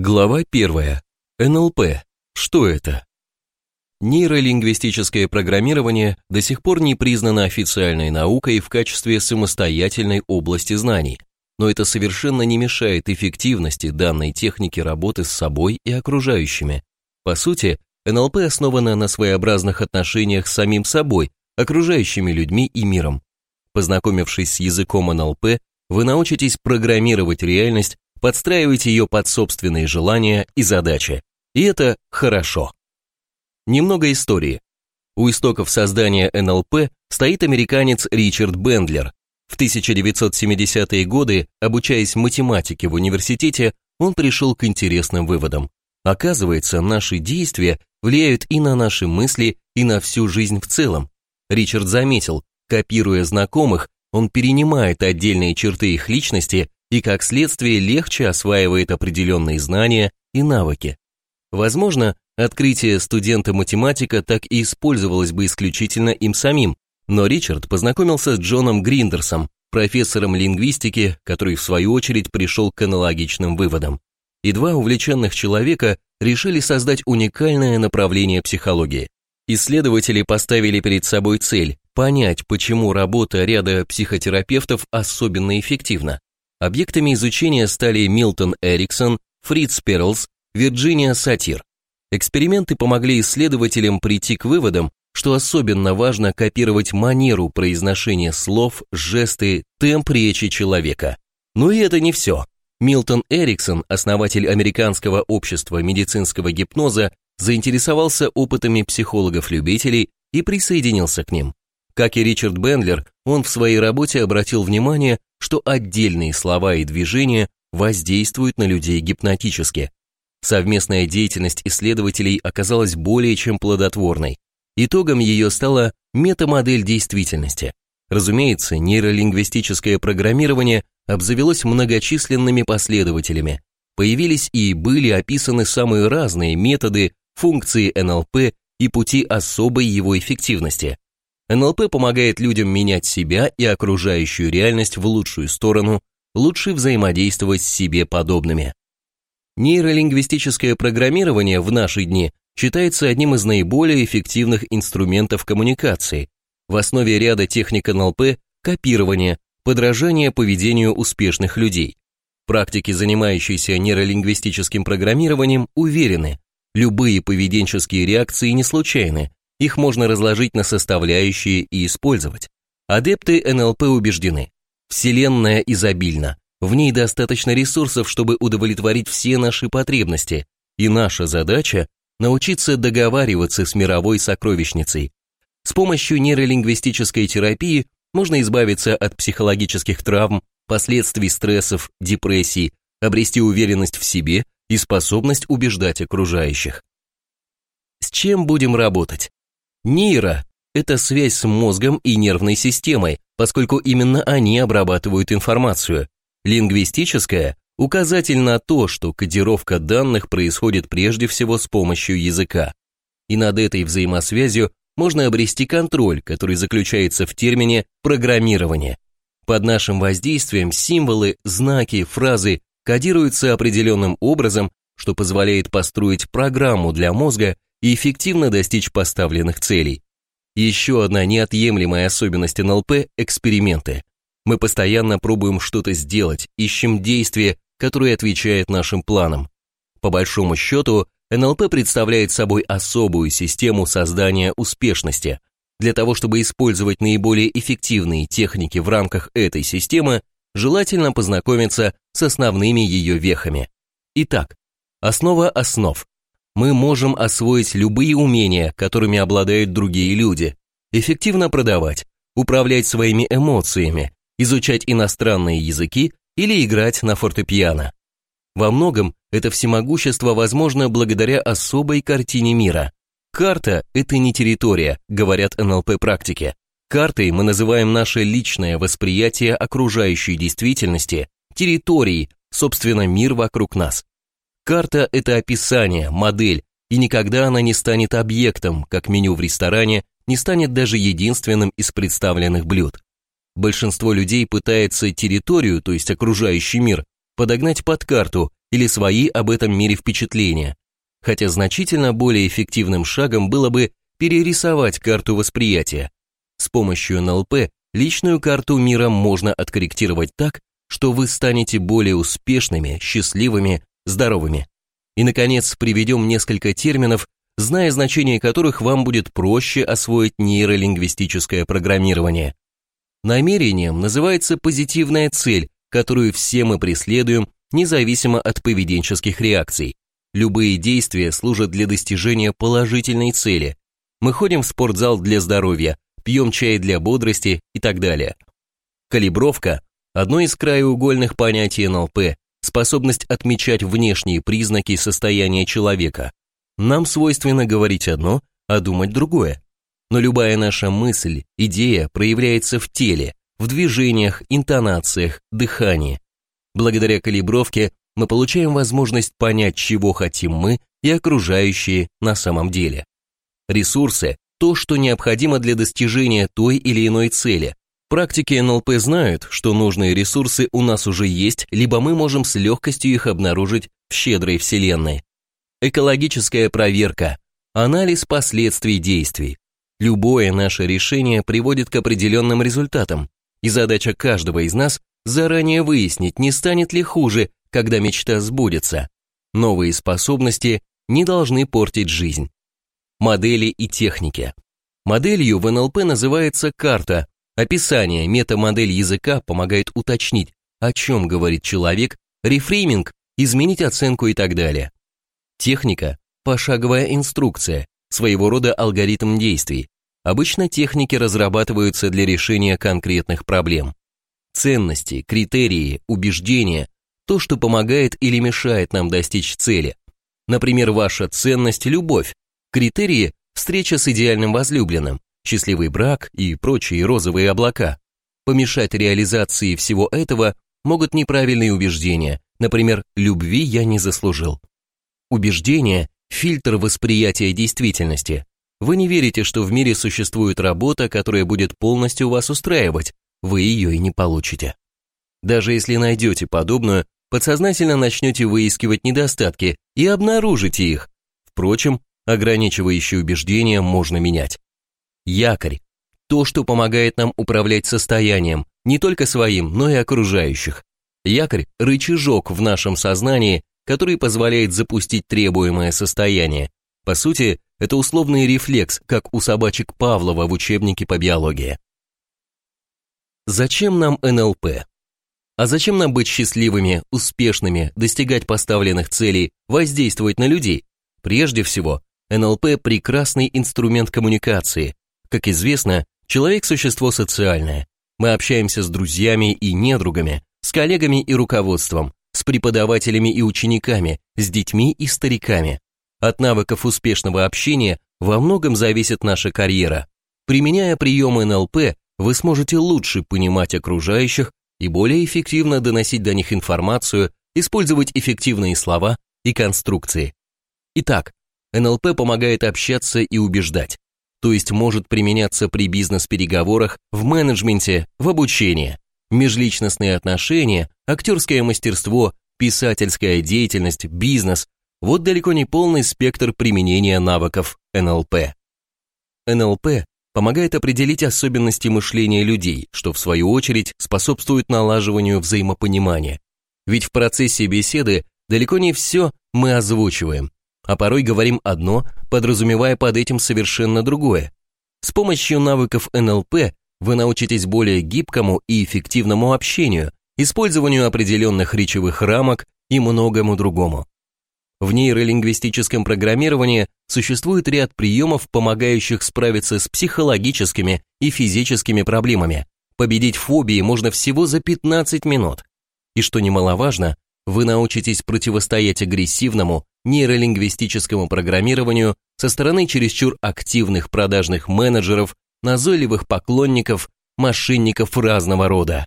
Глава 1. НЛП. Что это? Нейролингвистическое программирование до сих пор не признано официальной наукой в качестве самостоятельной области знаний, но это совершенно не мешает эффективности данной техники работы с собой и окружающими. По сути, НЛП основано на своеобразных отношениях с самим собой, окружающими людьми и миром. Познакомившись с языком НЛП, вы научитесь программировать реальность подстраивать ее под собственные желания и задачи. И это хорошо. Немного истории. У истоков создания НЛП стоит американец Ричард Бендлер. В 1970-е годы, обучаясь математике в университете, он пришел к интересным выводам. Оказывается, наши действия влияют и на наши мысли, и на всю жизнь в целом. Ричард заметил, копируя знакомых, он перенимает отдельные черты их личности и как следствие легче осваивает определенные знания и навыки. Возможно, открытие студента-математика так и использовалось бы исключительно им самим, но Ричард познакомился с Джоном Гриндерсом, профессором лингвистики, который в свою очередь пришел к аналогичным выводам. И два увлеченных человека решили создать уникальное направление психологии. Исследователи поставили перед собой цель понять, почему работа ряда психотерапевтов особенно эффективна. Объектами изучения стали Милтон Эриксон, Фриц Перлс, Вирджиния Сатир. Эксперименты помогли исследователям прийти к выводам, что особенно важно копировать манеру произношения слов, жесты, темп речи человека. Но и это не все. Милтон Эриксон, основатель Американского общества медицинского гипноза, заинтересовался опытами психологов-любителей и присоединился к ним. Как и Ричард Бендлер, он в своей работе обратил внимание, что отдельные слова и движения воздействуют на людей гипнотически. Совместная деятельность исследователей оказалась более чем плодотворной. Итогом ее стала метамодель действительности. Разумеется, нейролингвистическое программирование обзавелось многочисленными последователями. Появились и были описаны самые разные методы, функции НЛП и пути особой его эффективности. НЛП помогает людям менять себя и окружающую реальность в лучшую сторону, лучше взаимодействовать с себе подобными. Нейролингвистическое программирование в наши дни считается одним из наиболее эффективных инструментов коммуникации. В основе ряда техник НЛП – копирование, подражание поведению успешных людей. Практики, занимающиеся нейролингвистическим программированием, уверены, любые поведенческие реакции не случайны, их можно разложить на составляющие и использовать. Адепты НЛП убеждены, Вселенная изобильна, в ней достаточно ресурсов, чтобы удовлетворить все наши потребности, и наша задача – научиться договариваться с мировой сокровищницей. С помощью нейролингвистической терапии можно избавиться от психологических травм, последствий стрессов, депрессий, обрести уверенность в себе и способность убеждать окружающих. С чем будем работать? Нейро – это связь с мозгом и нервной системой, поскольку именно они обрабатывают информацию. Лингвистическая – указатель на то, что кодировка данных происходит прежде всего с помощью языка. И над этой взаимосвязью можно обрести контроль, который заключается в термине «программирование». Под нашим воздействием символы, знаки, фразы кодируются определенным образом, что позволяет построить программу для мозга, и эффективно достичь поставленных целей. Еще одна неотъемлемая особенность НЛП – эксперименты. Мы постоянно пробуем что-то сделать, ищем действие, которое отвечает нашим планам. По большому счету, НЛП представляет собой особую систему создания успешности. Для того, чтобы использовать наиболее эффективные техники в рамках этой системы, желательно познакомиться с основными ее вехами. Итак, основа основ мы можем освоить любые умения, которыми обладают другие люди, эффективно продавать, управлять своими эмоциями, изучать иностранные языки или играть на фортепиано. Во многом это всемогущество возможно благодаря особой картине мира. Карта – это не территория, говорят НЛП-практики. Картой мы называем наше личное восприятие окружающей действительности, территории, собственно, мир вокруг нас. Карта – это описание, модель, и никогда она не станет объектом, как меню в ресторане, не станет даже единственным из представленных блюд. Большинство людей пытается территорию, то есть окружающий мир, подогнать под карту или свои об этом мире впечатления, хотя значительно более эффективным шагом было бы перерисовать карту восприятия. С помощью НЛП личную карту мира можно откорректировать так, что вы станете более успешными, счастливыми, здоровыми. И, наконец, приведем несколько терминов, зная значение которых вам будет проще освоить нейролингвистическое программирование. Намерением называется позитивная цель, которую все мы преследуем, независимо от поведенческих реакций. Любые действия служат для достижения положительной цели. Мы ходим в спортзал для здоровья, пьем чай для бодрости и так далее. Калибровка – одно из краеугольных понятий НЛП, способность отмечать внешние признаки состояния человека. Нам свойственно говорить одно, а думать другое. Но любая наша мысль, идея проявляется в теле, в движениях, интонациях, дыхании. Благодаря калибровке мы получаем возможность понять, чего хотим мы и окружающие на самом деле. Ресурсы – то, что необходимо для достижения той или иной цели. Практики НЛП знают, что нужные ресурсы у нас уже есть, либо мы можем с легкостью их обнаружить в щедрой вселенной. Экологическая проверка, анализ последствий действий. Любое наше решение приводит к определенным результатам, и задача каждого из нас заранее выяснить, не станет ли хуже, когда мечта сбудется. Новые способности не должны портить жизнь. Модели и техники. Моделью в НЛП называется карта. Описание, метамодель языка помогает уточнить, о чем говорит человек, рефрейминг, изменить оценку и так далее. Техника – пошаговая инструкция, своего рода алгоритм действий. Обычно техники разрабатываются для решения конкретных проблем. Ценности, критерии, убеждения – то, что помогает или мешает нам достичь цели. Например, ваша ценность – любовь, критерии – встреча с идеальным возлюбленным, счастливый брак и прочие розовые облака. Помешать реализации всего этого могут неправильные убеждения, например, «любви я не заслужил». Убеждения – фильтр восприятия действительности. Вы не верите, что в мире существует работа, которая будет полностью вас устраивать, вы ее и не получите. Даже если найдете подобную, подсознательно начнете выискивать недостатки и обнаружите их. Впрочем, ограничивающие убеждения можно менять. Якорь – то, что помогает нам управлять состоянием, не только своим, но и окружающих. Якорь – рычажок в нашем сознании, который позволяет запустить требуемое состояние. По сути, это условный рефлекс, как у собачек Павлова в учебнике по биологии. Зачем нам НЛП? А зачем нам быть счастливыми, успешными, достигать поставленных целей, воздействовать на людей? Прежде всего, НЛП – прекрасный инструмент коммуникации. Как известно, человек – существо социальное. Мы общаемся с друзьями и недругами, с коллегами и руководством, с преподавателями и учениками, с детьми и стариками. От навыков успешного общения во многом зависит наша карьера. Применяя приемы НЛП, вы сможете лучше понимать окружающих и более эффективно доносить до них информацию, использовать эффективные слова и конструкции. Итак, НЛП помогает общаться и убеждать, то есть может применяться при бизнес-переговорах, в менеджменте, в обучении межличностные отношения, актерское мастерство, писательская деятельность, бизнес – вот далеко не полный спектр применения навыков НЛП. НЛП помогает определить особенности мышления людей, что в свою очередь способствует налаживанию взаимопонимания. Ведь в процессе беседы далеко не все мы озвучиваем, а порой говорим одно, подразумевая под этим совершенно другое. С помощью навыков НЛП вы научитесь более гибкому и эффективному общению, использованию определенных речевых рамок и многому другому. В нейролингвистическом программировании существует ряд приемов, помогающих справиться с психологическими и физическими проблемами. Победить фобии можно всего за 15 минут. И что немаловажно, вы научитесь противостоять агрессивному нейролингвистическому программированию со стороны чересчур активных продажных менеджеров назойливых поклонников, мошенников разного рода.